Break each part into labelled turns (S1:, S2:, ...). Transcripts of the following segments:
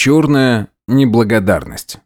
S1: Черная неблагодарность.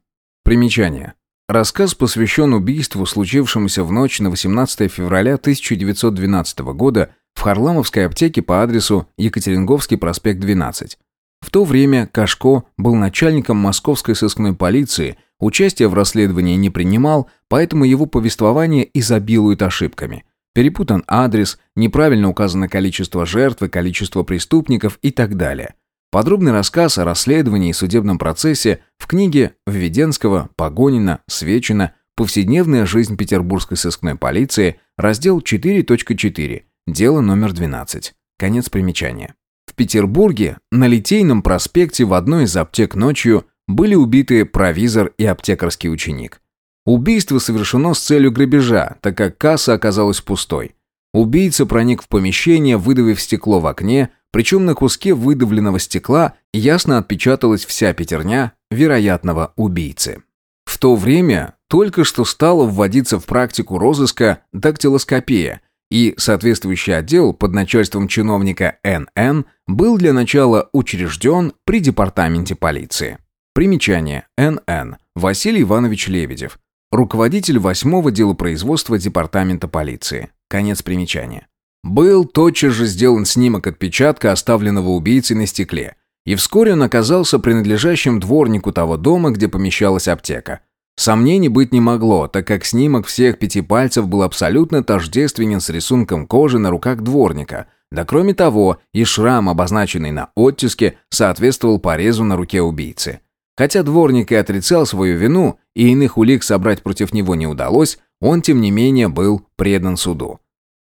S1: Примечание. Рассказ посвящен убийству, случившемуся в ночь на 18 февраля 1912 года в Харламовской аптеке по адресу Екатеринговский проспект 12. В то время Кашко был начальником московской сыскной полиции, участия в расследовании не принимал, поэтому его повествование изобилует ошибками. Перепутан адрес, неправильно указано количество жертв и количество преступников и так далее. Подробный рассказ о расследовании и судебном процессе в книге Введенского, Погонина, Свечина «Повседневная жизнь петербургской сыскной полиции», раздел 4.4, дело номер 12. Конец примечания. В Петербурге на Литейном проспекте в одной из аптек ночью были убиты провизор и аптекарский ученик. Убийство совершено с целью грабежа, так как касса оказалась пустой. Убийца проник в помещение, выдавив стекло в окне, причем на куске выдавленного стекла ясно отпечаталась вся пятерня вероятного убийцы. В то время только что стала вводиться в практику розыска дактилоскопия, и соответствующий отдел под начальством чиновника НН был для начала учрежден при департаменте полиции. Примечание. НН. Василий Иванович Лебедев. Руководитель восьмого делопроизводства департамента полиции. Конец примечания. Был тотчас же сделан снимок отпечатка, оставленного убийцей на стекле, и вскоре он оказался принадлежащим дворнику того дома, где помещалась аптека. Сомнений быть не могло, так как снимок всех пяти пальцев был абсолютно тождественен с рисунком кожи на руках дворника, да кроме того и шрам, обозначенный на оттиске, соответствовал порезу на руке убийцы. Хотя дворник и отрицал свою вину, и иных улик собрать против него не удалось, он, тем не менее, был предан суду.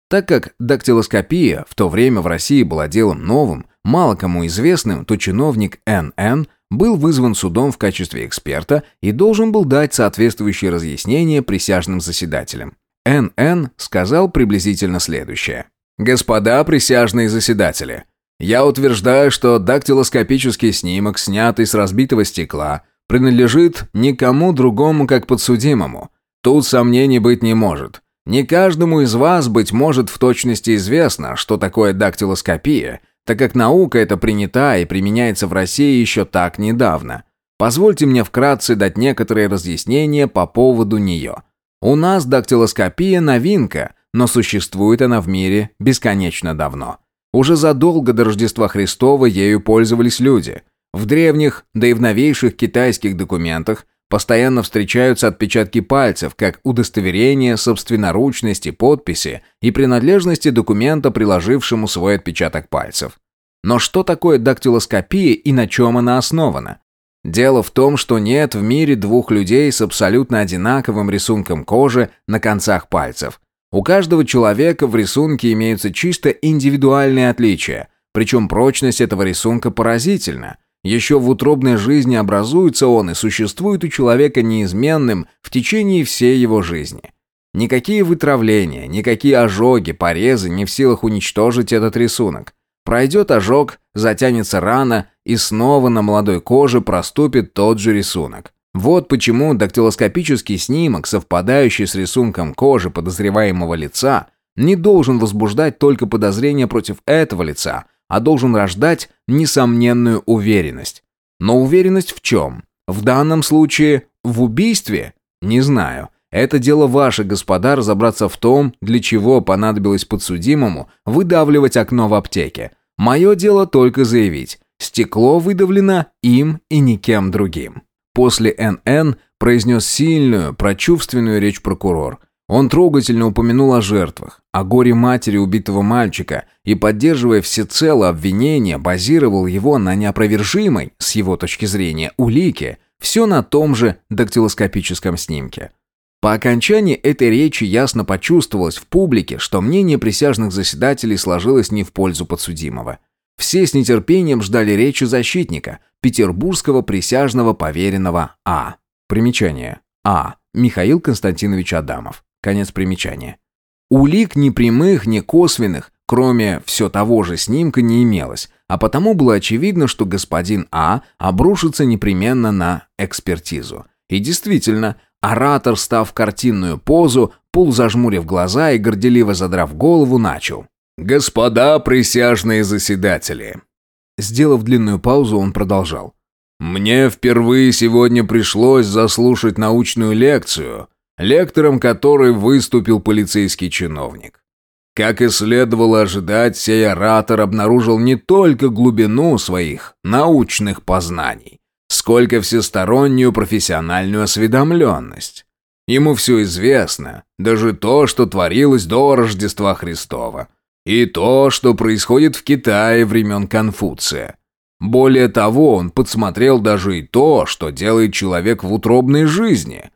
S1: Так как дактилоскопия в то время в России была делом новым, мало кому известным, то чиновник НН был вызван судом в качестве эксперта и должен был дать соответствующие разъяснения присяжным заседателям. НН сказал приблизительно следующее. «Господа присяжные заседатели, я утверждаю, что дактилоскопический снимок, снятый с разбитого стекла, принадлежит никому другому, как подсудимому. Тут сомнений быть не может». Не каждому из вас, быть может, в точности известно, что такое дактилоскопия, так как наука эта принята и применяется в России еще так недавно. Позвольте мне вкратце дать некоторые разъяснения по поводу нее. У нас дактилоскопия новинка, но существует она в мире бесконечно давно. Уже задолго до Рождества Христова ею пользовались люди. В древних, да и в новейших китайских документах Постоянно встречаются отпечатки пальцев, как удостоверение собственноручности, подписи и принадлежности документа, приложившему свой отпечаток пальцев. Но что такое дактилоскопия и на чем она основана? Дело в том, что нет в мире двух людей с абсолютно одинаковым рисунком кожи на концах пальцев. У каждого человека в рисунке имеются чисто индивидуальные отличия, причем прочность этого рисунка поразительна – еще в утробной жизни образуется он и существует у человека неизменным в течение всей его жизни. Никакие вытравления, никакие ожоги, порезы не в силах уничтожить этот рисунок. Пройдет ожог, затянется рана, и снова на молодой коже проступит тот же рисунок. Вот почему дактилоскопический снимок, совпадающий с рисунком кожи подозреваемого лица, не должен возбуждать только подозрения против этого лица – а должен рождать несомненную уверенность. Но уверенность в чем? В данном случае в убийстве? Не знаю. Это дело ваше, господа, разобраться в том, для чего понадобилось подсудимому выдавливать окно в аптеке. Мое дело только заявить. Стекло выдавлено им и никем другим. После НН произнес сильную, прочувственную речь прокурор – он трогательно упомянул о жертвах, о горе матери убитого мальчика и, поддерживая всецело обвинение, базировал его на неопровержимой, с его точки зрения, улике, все на том же дактилоскопическом снимке. По окончании этой речи ясно почувствовалось в публике, что мнение присяжных заседателей сложилось не в пользу подсудимого. Все с нетерпением ждали речи защитника, петербургского присяжного поверенного А. Примечание. А. Михаил Константинович Адамов. Конец примечания. Улик ни прямых, ни косвенных, кроме все того же снимка, не имелось, а потому было очевидно, что господин А обрушится непременно на экспертизу. И действительно, оратор, став картинную позу, полузажмурив глаза и горделиво задрав голову, начал. «Господа присяжные заседатели!» Сделав длинную паузу, он продолжал. Мне впервые сегодня пришлось заслушать научную лекцию, лектором которой выступил полицейский чиновник. Как и следовало ожидать, сей оратор обнаружил не только глубину своих научных познаний, сколько всестороннюю профессиональную осведомленность. Ему все известно, даже то, что творилось до Рождества Христова, и то, что происходит в Китае времен Конфуция. Более того, он подсмотрел даже и то, что делает человек в утробной жизни.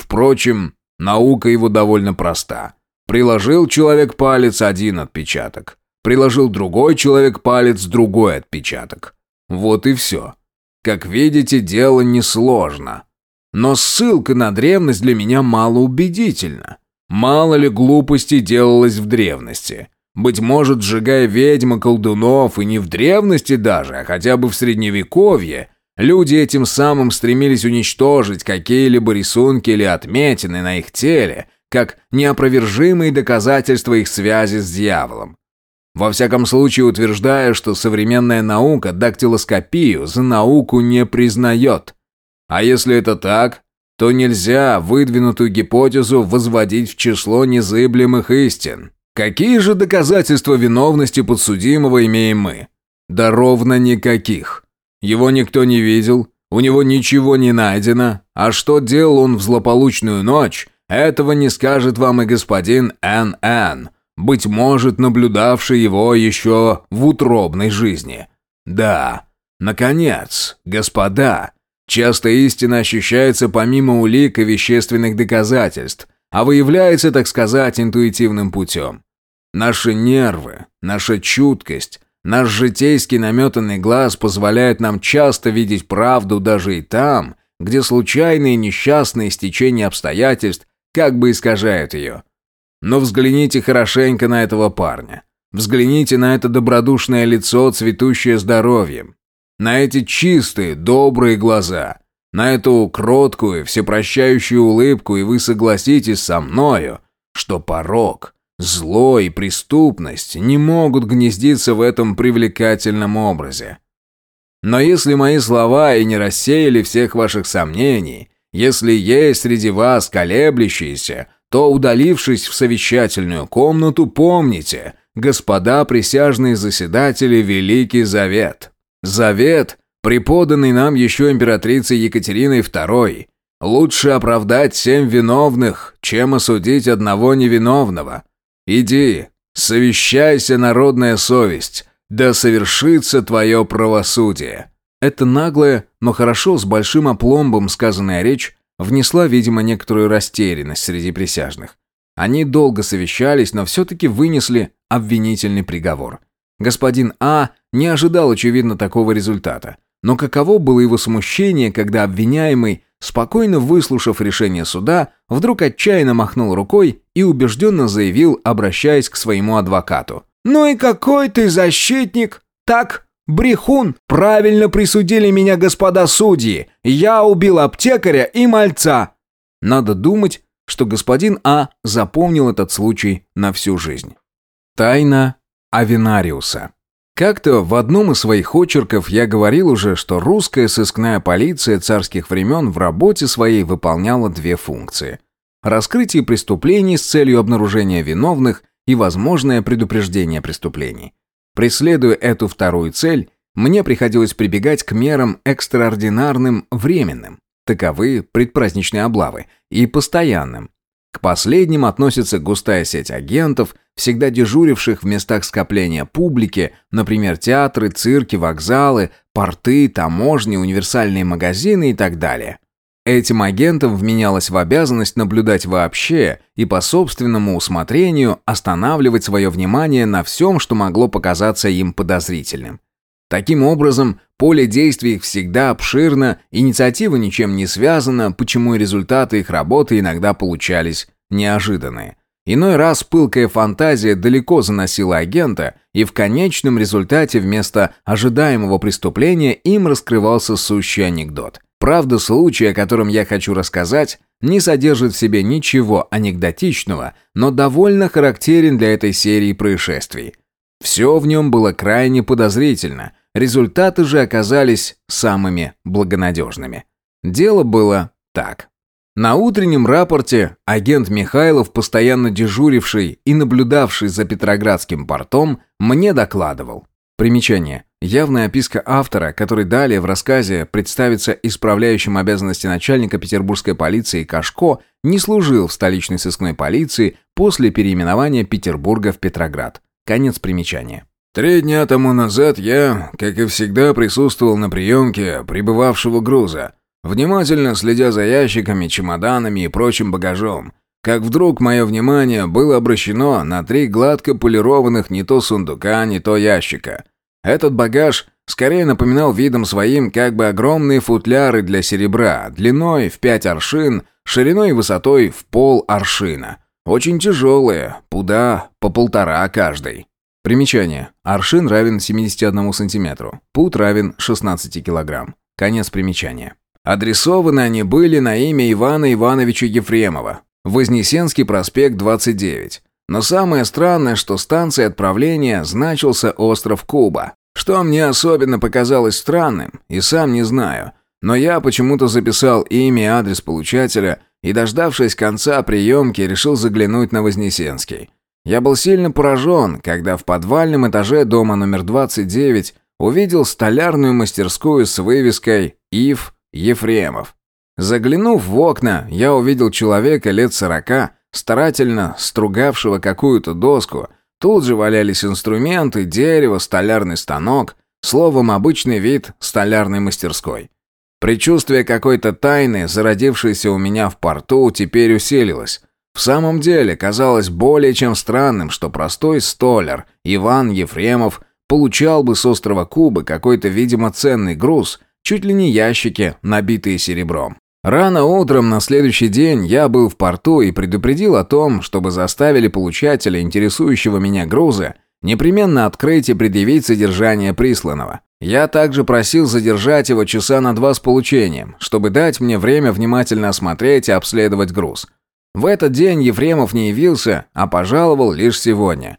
S1: Впрочем, наука его довольно проста. Приложил человек палец один отпечаток. Приложил другой человек палец другой отпечаток. Вот и все. Как видите, дело несложно. Но ссылка на древность для меня малоубедительна. Мало ли глупостей делалось в древности. Быть может, сжигая ведьм и колдунов, и не в древности даже, а хотя бы в средневековье, люди этим самым стремились уничтожить какие-либо рисунки или отметины на их теле, как неопровержимые доказательства их связи с дьяволом. Во всяком случае, утверждая, что современная наука дактилоскопию за науку не признает. А если это так, то нельзя выдвинутую гипотезу возводить в число незыблемых истин. Какие же доказательства виновности подсудимого имеем мы? Да ровно никаких. Его никто не видел, у него ничего не найдено, а что делал он в злополучную ночь, этого не скажет вам и господин Н.Н., быть может, наблюдавший его еще в утробной жизни. Да, наконец, господа, часто истина ощущается помимо улик и вещественных доказательств, а выявляется, так сказать, интуитивным путем. Наши нервы, наша чуткость, наш житейский наметанный глаз позволяют нам часто видеть правду даже и там, где случайные несчастные стечения обстоятельств как бы искажают ее. Но взгляните хорошенько на этого парня. Взгляните на это добродушное лицо, цветущее здоровьем. На эти чистые, добрые глаза. На эту кроткую, всепрощающую улыбку, и вы согласитесь со мною, что порог, зло и преступность не могут гнездиться в этом привлекательном образе. Но если мои слова и не рассеяли всех ваших сомнений, если есть среди вас колеблющиеся, то, удалившись в совещательную комнату, помните, господа присяжные заседатели, Великий Завет. Завет, преподанный нам еще императрицей Екатериной II. Лучше оправдать семь виновных, чем осудить одного невиновного. Иди, совещайся, народная совесть, да совершится твое правосудие». Эта наглая, но хорошо с большим опломбом сказанная речь внесла, видимо, некоторую растерянность среди присяжных. Они долго совещались, но все-таки вынесли обвинительный приговор. Господин А не ожидал, очевидно, такого результата. Но каково было его смущение, когда обвиняемый, спокойно выслушав решение суда, вдруг отчаянно махнул рукой и убежденно заявил, обращаясь к своему адвокату. «Ну и какой ты защитник! Так, Брехун! Правильно присудили меня господа судьи! Я убил аптекаря и мальца!» Надо думать, что господин А запомнил этот случай на всю жизнь. Тайна Авинариуса. Как-то в одном из своих очерков я говорил уже, что русская сыскная полиция царских времен в работе своей выполняла две функции. Раскрытие преступлений с целью обнаружения виновных и возможное предупреждение преступлений. Преследуя эту вторую цель, мне приходилось прибегать к мерам экстраординарным временным, таковы предпраздничные облавы, и постоянным. К последним относится густая сеть агентов, всегда дежуривших в местах скопления публики, например, театры, цирки, вокзалы, порты, таможни, универсальные магазины и так далее. Этим агентам вменялось в обязанность наблюдать вообще и по собственному усмотрению останавливать свое внимание на всем, что могло показаться им подозрительным. Таким образом, поле действий их всегда обширно, инициатива ничем не связана, почему и результаты их работы иногда получались неожиданные. Иной раз пылкая фантазия далеко заносила агента, и в конечном результате вместо ожидаемого преступления им раскрывался сущий анекдот – Правда, случай, о котором я хочу рассказать, не содержит в себе ничего анекдотичного, но довольно характерен для этой серии происшествий. Все в нем было крайне подозрительно, результаты же оказались самыми благонадежными. Дело было так. На утреннем рапорте агент Михайлов, постоянно дежуривший и наблюдавший за Петроградским портом, мне докладывал. Примечание. Явная описка автора, который далее в рассказе представится исправляющим обязанности начальника петербургской полиции Кашко, не служил в столичной сыскной полиции после переименования Петербурга в Петроград. Конец примечания.
S2: Три дня тому назад я, как и всегда, присутствовал на приемке прибывавшего груза, внимательно следя за ящиками, чемоданами и прочим багажом, как вдруг мое внимание было обращено на три гладко полированных не то сундука, не то ящика. Этот багаж скорее напоминал видом своим как бы огромные футляры для серебра, длиной в пять аршин, шириной и высотой в пол аршина. Очень тяжелые, пуда по полтора каждый.
S1: Примечание. Аршин равен 71 сантиметру. Пут равен 16 килограмм. Конец примечания.
S2: Адресованы они были на имя Ивана Ивановича Ефремова. Вознесенский проспект, 29. Но самое странное, что станцией отправления значился остров Куба. Что мне особенно показалось странным, и сам не знаю. Но я почему-то записал имя и адрес получателя и, дождавшись конца приемки, решил заглянуть на Вознесенский. Я был сильно поражен, когда в подвальном этаже дома номер 29 увидел столярную мастерскую с вывеской «Ив Ефремов». Заглянув в окна, я увидел человека лет сорока, старательно стругавшего какую-то доску. Тут же валялись инструменты, дерево, столярный станок, словом, обычный вид столярной мастерской. Предчувствие какой-то тайны, зародившейся у меня в порту, теперь усилилось. В самом деле, казалось более чем странным, что простой столяр Иван Ефремов получал бы с острова Кубы какой-то, видимо, ценный груз, чуть ли не ящики, набитые серебром. Рано утром на следующий день я был в порту и предупредил о том, чтобы заставили получателя интересующего меня груза непременно открыть и предъявить содержание присланного. Я также просил задержать его часа на два с получением, чтобы дать мне время внимательно осмотреть и обследовать груз. В этот день Ефремов не явился, а пожаловал лишь сегодня.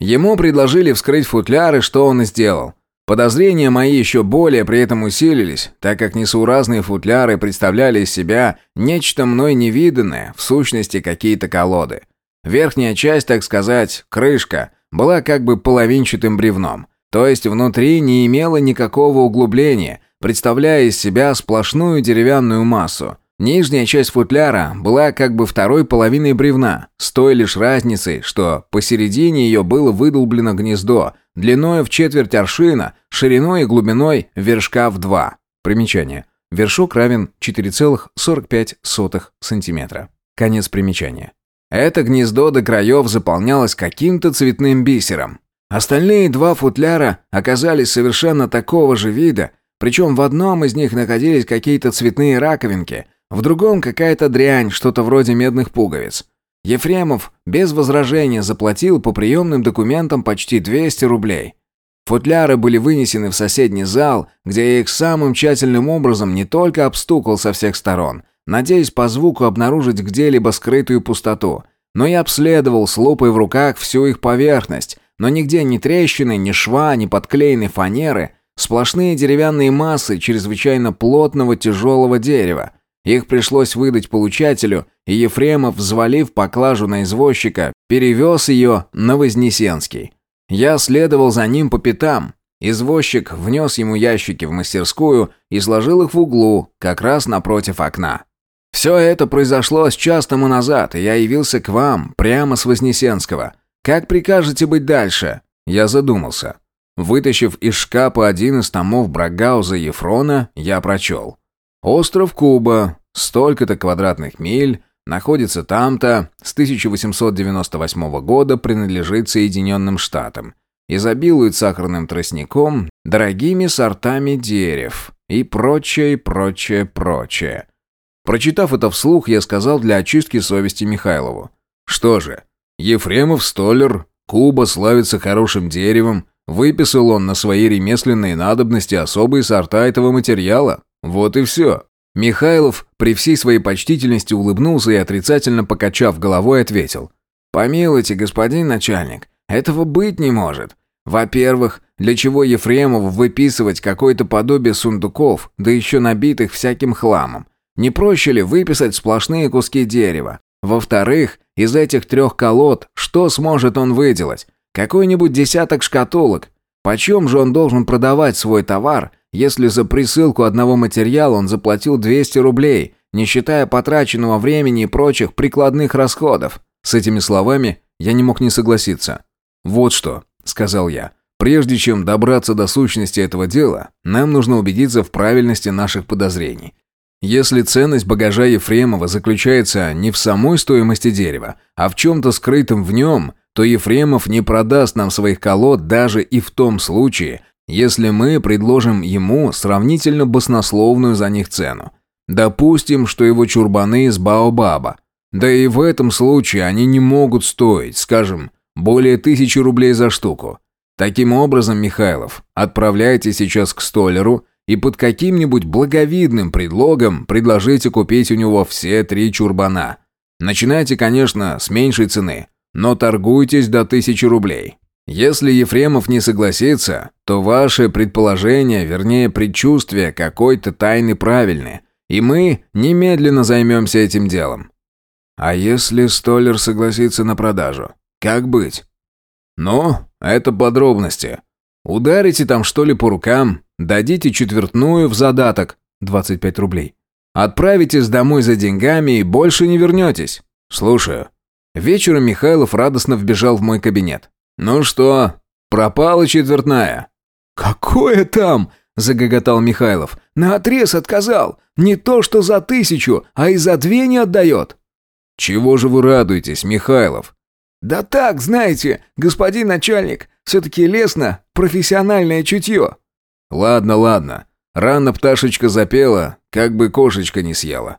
S2: Ему предложили вскрыть футляры, что он и сделал. Подозрения мои еще более при этом усилились, так как несуразные футляры представляли из себя нечто мной невиданное, в сущности какие-то колоды. Верхняя часть, так сказать, крышка, была как бы половинчатым бревном, то есть внутри не имела никакого углубления, представляя из себя сплошную деревянную массу. Нижняя часть футляра была как бы второй половиной бревна, с той лишь разницей, что посередине ее было выдолблено гнездо – длиной в четверть аршина, шириной и глубиной вершка в два. Примечание. Вершок равен 4,45 сантиметра. Конец примечания. Это гнездо до краев заполнялось каким-то цветным бисером. Остальные два футляра оказались совершенно такого же вида, причем в одном из них находились какие-то цветные раковинки, в другом какая-то дрянь, что-то вроде медных пуговиц. Ефремов без возражения заплатил по приемным документам почти 200 рублей. Футляры были вынесены в соседний зал, где я их самым тщательным образом не только обстукал со всех сторон, надеясь по звуку обнаружить где-либо скрытую пустоту, но и обследовал с лупой в руках всю их поверхность, но нигде ни трещины, ни шва, ни подклеенной фанеры, сплошные деревянные массы чрезвычайно плотного тяжелого дерева – их пришлось выдать получателю, и Ефремов, взвалив поклажу на извозчика, перевез ее на Вознесенский. Я следовал за ним по пятам. Извозчик внес ему ящики в мастерскую и сложил их в углу, как раз напротив окна. «Все это произошло с час тому назад, и я явился к вам, прямо с Вознесенского. Как прикажете быть дальше?» Я задумался. Вытащив из шкафа один из томов Брагауза Ефрона, я прочел. Остров Куба, столько-то квадратных миль, находится там-то, с 1898 года принадлежит Соединенным Штатам. Изобилует сахарным тростником, дорогими сортами дерев и прочее, прочее, прочее. Прочитав это вслух, я сказал для очистки совести Михайлову. Что же, Ефремов столер, Куба славится хорошим деревом, выписал он на свои ремесленные надобности особые сорта этого материала. Вот и все. Михайлов при всей своей почтительности улыбнулся и, отрицательно покачав головой, ответил. «Помилуйте, господин начальник, этого быть не может. Во-первых, для чего Ефремову выписывать какое-то подобие сундуков, да еще набитых всяким хламом? Не проще ли выписать сплошные куски дерева? Во-вторых, из этих трех колод что сможет он выделать? Какой-нибудь десяток шкатулок. Почем же он должен продавать свой товар, если за присылку одного материала он заплатил 200 рублей, не считая потраченного времени и прочих прикладных расходов? С этими словами я не мог не согласиться. «Вот что», — сказал я, — «прежде чем добраться до сущности этого дела, нам нужно убедиться в правильности наших подозрений. Если ценность багажа Ефремова заключается не в самой стоимости дерева, а в чем-то скрытом в нем, то Ефремов не продаст нам своих колод даже и в том случае, если мы предложим ему сравнительно баснословную за них цену. Допустим, что его чурбаны из Баобаба. Да и в этом случае они не могут стоить, скажем, более тысячи рублей за штуку. Таким образом, Михайлов, отправляйте сейчас к столеру и под каким-нибудь благовидным предлогом предложите купить у него все три чурбана. Начинайте, конечно, с меньшей цены, но торгуйтесь до тысячи рублей. Если Ефремов не согласится, то ваше предположение, вернее предчувствие какой-то тайны правильны, и мы немедленно займемся этим делом. А если Столлер согласится на продажу? Как быть? Ну, это подробности. Ударите там что ли по рукам, дадите четвертную в задаток, 25 рублей. Отправитесь домой за деньгами и больше не вернетесь. Слушаю. Вечером Михайлов радостно вбежал в мой кабинет. «Ну что, пропала четвертная?»
S3: «Какое там?» – загоготал Михайлов. «На отрез отказал. Не то что за тысячу, а и за две не отдает».
S2: «Чего же вы радуетесь, Михайлов?»
S3: «Да так, знаете, господин начальник, все-таки лестно, профессиональное чутье».
S2: «Ладно, ладно. Рано пташечка запела, как бы кошечка не съела».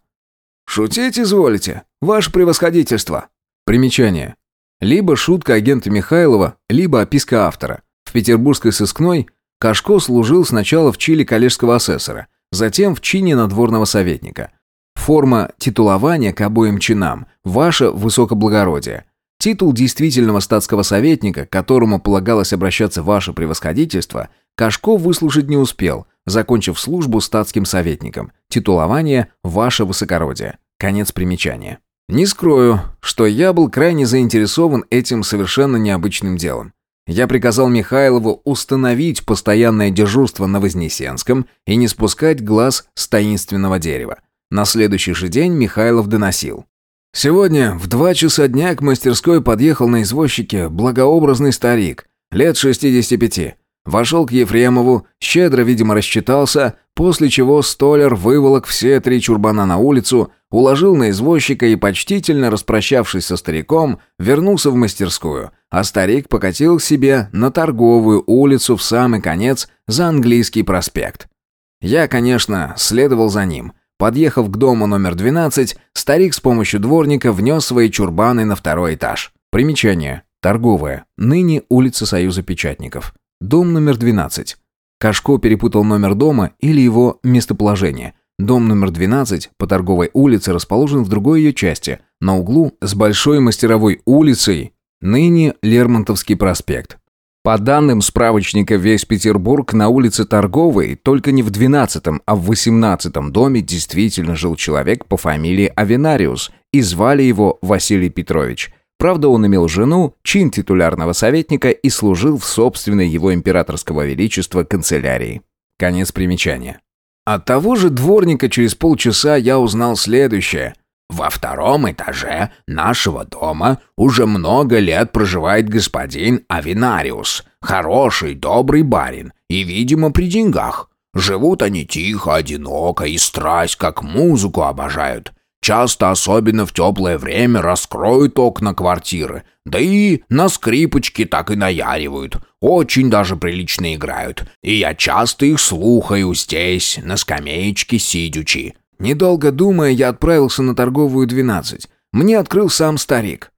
S3: «Шутить изволите, ваше превосходительство».
S1: Примечание. Либо шутка агента Михайлова, либо описка автора. В петербургской сыскной Кашко служил сначала в чили коллежского асессора, затем в чине надворного советника. Форма титулования к обоим чинам – ваше высокоблагородие. Титул действительного статского советника, к которому полагалось обращаться ваше превосходительство, Кашко выслужить не успел, закончив службу статским советником. Титулование – ваше высокородие. Конец примечания. Не скрою, что я был крайне заинтересован этим совершенно необычным делом. Я приказал Михайлову установить постоянное дежурство на Вознесенском и не спускать глаз с таинственного дерева. На следующий же день Михайлов доносил. Сегодня в два часа дня к мастерской подъехал на извозчике благообразный старик, лет 65. Вошел к Ефремову, щедро, видимо, рассчитался, после чего столер выволок все три чурбана на улицу, уложил на извозчика и, почтительно распрощавшись со стариком, вернулся в мастерскую, а старик покатил себе на торговую улицу в самый конец за английский проспект. Я, конечно, следовал за ним. Подъехав к дому номер 12, старик с помощью дворника внес свои чурбаны на второй этаж. Примечание. Торговая. Ныне улица Союза Печатников. Дом номер 12. Кашко перепутал номер дома или его местоположение. Дом номер 12 по торговой улице расположен в другой ее части, на углу с Большой мастеровой улицей, ныне Лермонтовский проспект. По данным справочника «Весь Петербург» на улице Торговой только не в 12-м, а в 18-м доме действительно жил человек по фамилии Авенариус, и звали его Василий Петрович – Правда, он имел жену, чин титулярного советника и служил в собственной его императорского величества канцелярии. Конец примечания. От того же дворника через полчаса я узнал следующее. «Во втором этаже нашего дома уже много лет проживает господин Авинариус, хороший, добрый барин и, видимо, при деньгах. Живут они тихо, одиноко и страсть, как музыку обожают. Часто, особенно в теплое время, раскроют окна квартиры. Да и на скрипочке так и наяривают. Очень даже прилично играют. И я часто их слухаю здесь, на скамеечке сидячи. Недолго думая, я отправился на торговую 12. Мне открыл сам старик.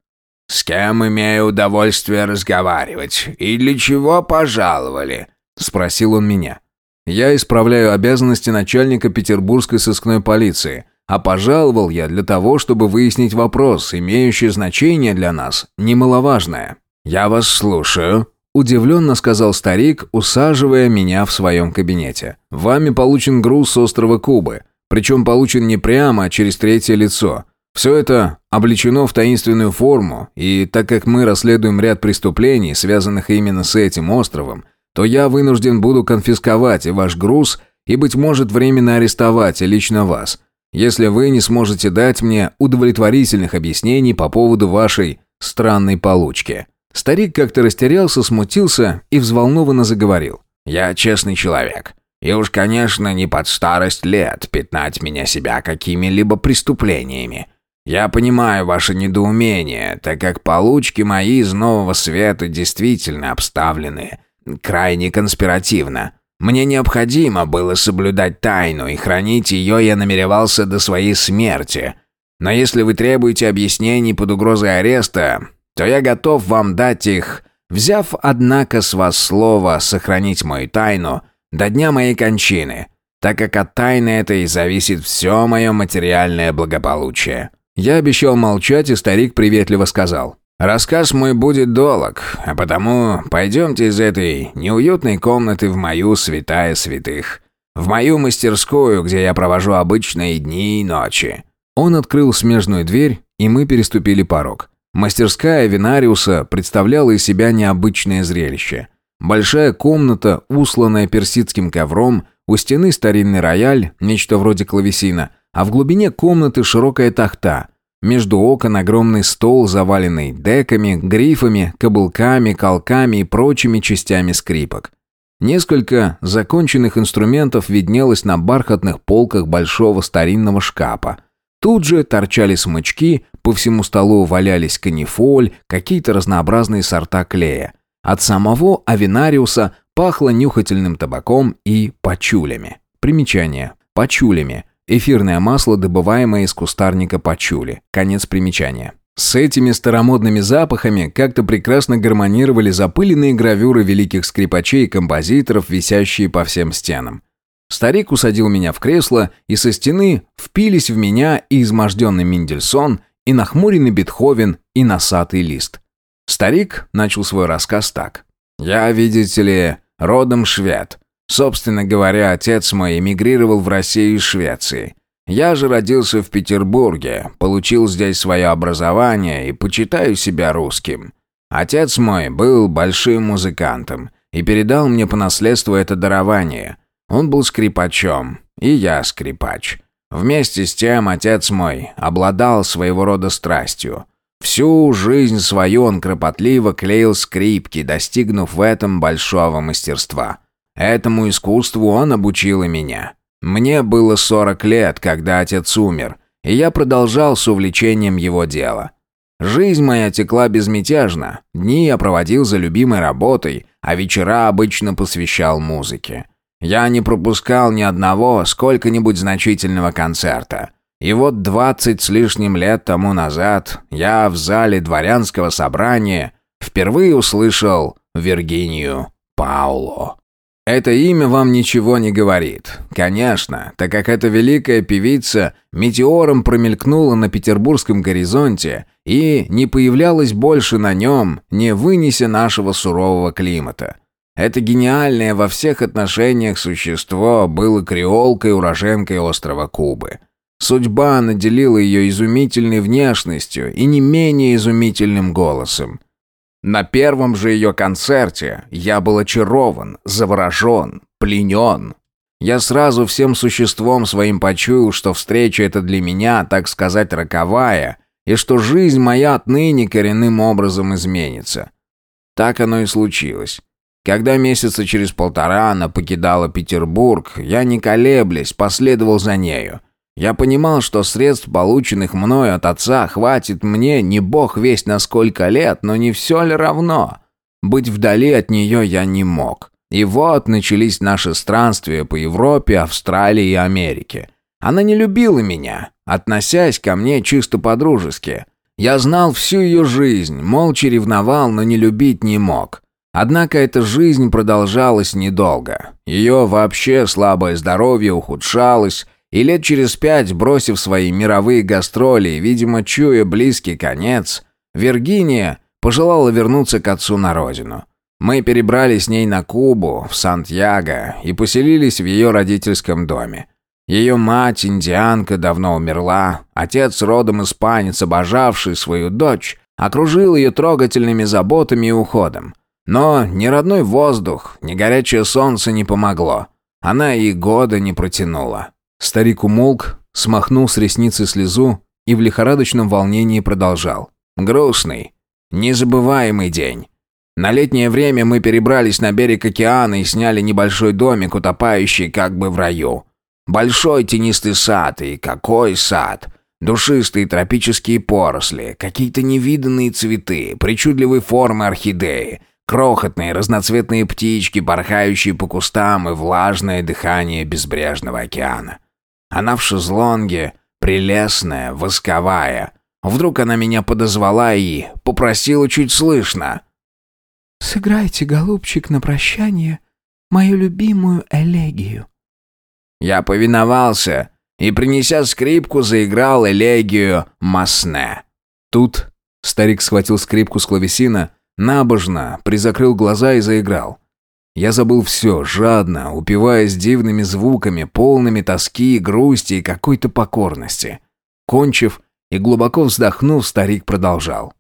S1: «С кем имею удовольствие разговаривать? И для чего пожаловали?» — спросил он меня. «Я исправляю обязанности начальника петербургской сыскной полиции», а пожаловал я для того, чтобы выяснить вопрос, имеющий значение для нас, немаловажное. «Я вас слушаю», — удивленно сказал старик, усаживая меня в своем кабинете. «Вами получен груз с острова Кубы. Причем получен не прямо, а через третье лицо. Все это облечено в таинственную форму, и так как мы расследуем ряд преступлений, связанных именно с этим островом, то я вынужден буду конфисковать и ваш груз и, быть может, временно арестовать лично вас, если вы не сможете дать мне удовлетворительных объяснений по поводу вашей странной получки». Старик как-то растерялся, смутился и взволнованно заговорил.
S2: «Я честный человек. И уж, конечно, не под старость лет пятнать меня себя какими-либо преступлениями. Я понимаю ваше недоумение, так как получки мои из нового света действительно обставлены крайне конспиративно. Мне необходимо было соблюдать тайну, и хранить ее я намеревался до своей смерти. Но если вы требуете объяснений под угрозой ареста, то я готов вам дать их, взяв, однако, с вас слово сохранить мою тайну до дня моей кончины, так как от тайны этой зависит все мое материальное благополучие. Я обещал молчать, и старик приветливо сказал. «Рассказ мой будет долг, а потому пойдемте из этой неуютной комнаты в мою святая святых. В мою мастерскую, где я провожу обычные дни и ночи».
S1: Он открыл смежную дверь, и мы переступили порог. Мастерская Винариуса представляла из себя необычное зрелище. Большая комната, усланная персидским ковром, у стены старинный рояль, нечто вроде клавесина, а в глубине комнаты широкая тахта. Между окон огромный стол, заваленный деками, грифами, каблуками, колками и прочими частями скрипок. Несколько законченных инструментов виднелось на бархатных полках большого старинного шкафа. Тут же торчали смычки, по всему столу валялись канифоль, какие-то разнообразные сорта клея. От самого авинариуса пахло нюхательным табаком и пачулями. Примечание. Пачулями. Эфирное масло, добываемое из кустарника пачули. Конец примечания. С этими старомодными запахами как-то прекрасно гармонировали запыленные гравюры великих скрипачей и композиторов, висящие по всем стенам. Старик усадил меня в кресло, и со стены впились в меня и изможденный Мендельсон, и нахмуренный Бетховен, и носатый лист. Старик начал свой рассказ так. «Я, видите ли, родом швед. Собственно говоря, отец мой эмигрировал в Россию из Швеции. Я же родился в Петербурге, получил здесь свое образование и почитаю себя русским. Отец мой был большим музыкантом и передал мне по наследству это дарование. Он был скрипачом, и я скрипач. Вместе с тем отец мой обладал своего рода страстью. Всю жизнь свою он кропотливо клеил скрипки, достигнув в этом большого мастерства. Этому искусству он обучил и меня. Мне было 40 лет, когда отец умер, и я продолжал с увлечением его дела. Жизнь моя текла безмятежно, дни я проводил за любимой работой, а вечера обычно посвящал музыке. Я не пропускал ни одного сколько-нибудь значительного концерта. И вот двадцать с лишним лет тому назад я в зале дворянского собрания впервые услышал Виргинию Пауло. Это имя вам ничего не говорит. Конечно, так как эта великая певица метеором промелькнула на петербургском горизонте и не появлялась больше на нем, не вынеся нашего сурового климата. Это гениальное во всех отношениях существо было креолкой уроженкой острова Кубы. Судьба наделила ее изумительной внешностью и не менее изумительным голосом. На первом же ее концерте я был очарован, заворожен, пленен. Я сразу всем существом своим почуял, что встреча эта для меня, так сказать, роковая, и что жизнь моя отныне коренным образом изменится. Так оно и случилось. Когда месяца через полтора она покидала Петербург, я, не колеблясь, последовал за нею. Я понимал, что средств, полученных мною от отца, хватит мне не бог весть на сколько лет, но не все ли равно. Быть вдали от нее я не мог. И вот начались наши странствия по Европе, Австралии и Америке. Она не любила меня, относясь ко мне чисто по-дружески. Я знал всю ее жизнь, молча ревновал, но не любить не мог. Однако эта жизнь продолжалась недолго. Ее вообще слабое здоровье ухудшалось, и лет через пять, бросив свои мировые гастроли, видимо, чуя близкий конец, Виргиния пожелала вернуться к отцу на родину.
S2: Мы перебрали с ней на Кубу, в Сантьяго, и поселились в ее родительском доме. Ее мать, индианка, давно умерла. Отец, родом испанец, обожавший свою дочь, окружил ее трогательными заботами и уходом. Но ни родной воздух, ни горячее солнце не помогло. Она и года не протянула.
S1: Старик умолк, смахнул с ресницы слезу и в лихорадочном волнении продолжал.
S2: «Грустный, незабываемый день. На летнее время мы перебрались на берег океана и сняли небольшой домик, утопающий как бы в раю. Большой тенистый сад, и какой сад! Душистые тропические поросли, какие-то невиданные цветы, причудливые формы орхидеи, крохотные разноцветные птички, порхающие по кустам и влажное дыхание безбрежного океана. Она в шезлонге, прелестная, восковая. Вдруг она меня подозвала и попросила чуть слышно.
S4: «Сыграйте, голубчик, на прощание мою любимую элегию».
S2: Я повиновался и, принеся скрипку, заиграл элегию Масне.
S1: Тут старик схватил скрипку с клавесина, набожно призакрыл глаза и заиграл. Я забыл все, жадно, упиваясь дивными звуками, полными тоски, грусти и какой-то покорности. Кончив и глубоко вздохнув, старик продолжал.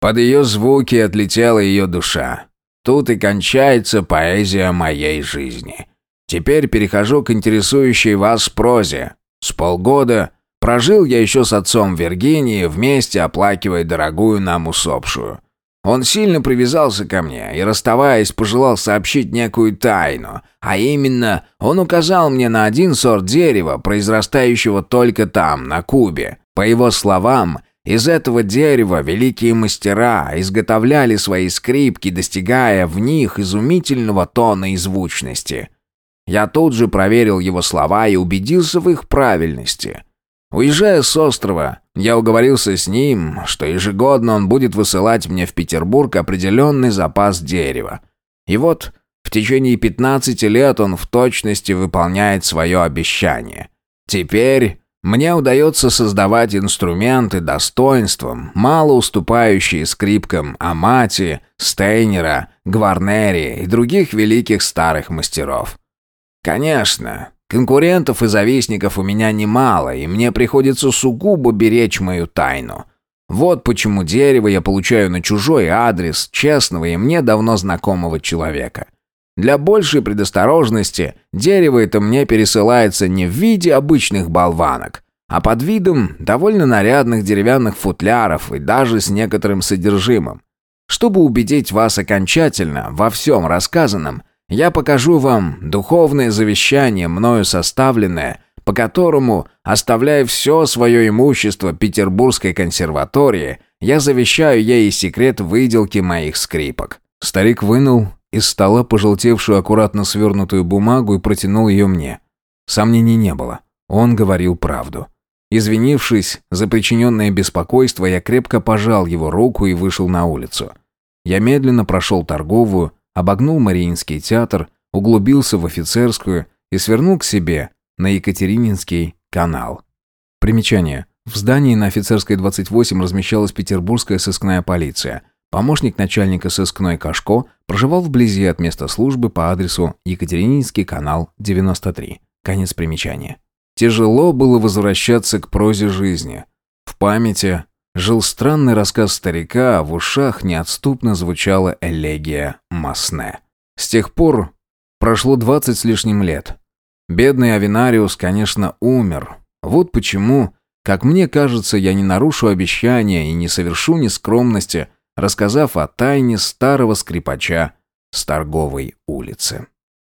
S2: Под ее звуки отлетела ее душа. Тут и кончается поэзия моей жизни. Теперь перехожу к интересующей вас прозе. С полгода прожил я еще с отцом в Виргинии, вместе оплакивая дорогую нам усопшую. Он сильно привязался ко мне и, расставаясь, пожелал сообщить некую тайну, а именно, он указал мне на один сорт дерева, произрастающего только там, на Кубе. По его словам, из этого дерева великие мастера изготовляли свои скрипки, достигая в них изумительного тона и звучности. Я тут же проверил его слова и убедился в их правильности. Уезжая с острова, я уговорился с ним, что ежегодно он будет высылать мне в Петербург определенный запас дерева. И вот в течение 15 лет он в точности выполняет свое обещание. Теперь мне удается создавать инструменты достоинством, мало уступающие скрипкам Амати, Стейнера, Гварнери и других великих старых мастеров. Конечно, конкурентов и завистников у меня немало, и мне приходится сугубо беречь мою тайну. Вот почему дерево я получаю на чужой адрес честного и мне давно знакомого человека. Для большей предосторожности дерево это мне пересылается не в виде обычных болванок, а под видом довольно нарядных деревянных футляров и даже с некоторым содержимым. Чтобы убедить вас окончательно во всем рассказанном, я покажу вам духовное завещание, мною составленное, по которому, оставляя все свое имущество Петербургской консерватории, я завещаю ей секрет выделки моих скрипок».
S1: Старик вынул из стола пожелтевшую аккуратно свернутую бумагу и протянул ее мне. Сомнений не было. Он говорил правду. Извинившись за причиненное беспокойство, я крепко пожал его руку и вышел на улицу. Я медленно прошел торговую, обогнул Мариинский театр, углубился в офицерскую и свернул к себе на Екатерининский канал. Примечание. В здании на офицерской 28 размещалась петербургская сыскная полиция. Помощник начальника сыскной Кашко проживал вблизи от места службы по адресу Екатерининский канал 93. Конец примечания. Тяжело было возвращаться к прозе жизни. В памяти жил странный рассказ старика, а в ушах неотступно звучала элегия Масне. С тех пор прошло двадцать с лишним лет. Бедный Авинариус, конечно, умер. Вот почему, как мне кажется, я не нарушу обещания и не совершу нескромности, рассказав о тайне старого скрипача с торговой улицы.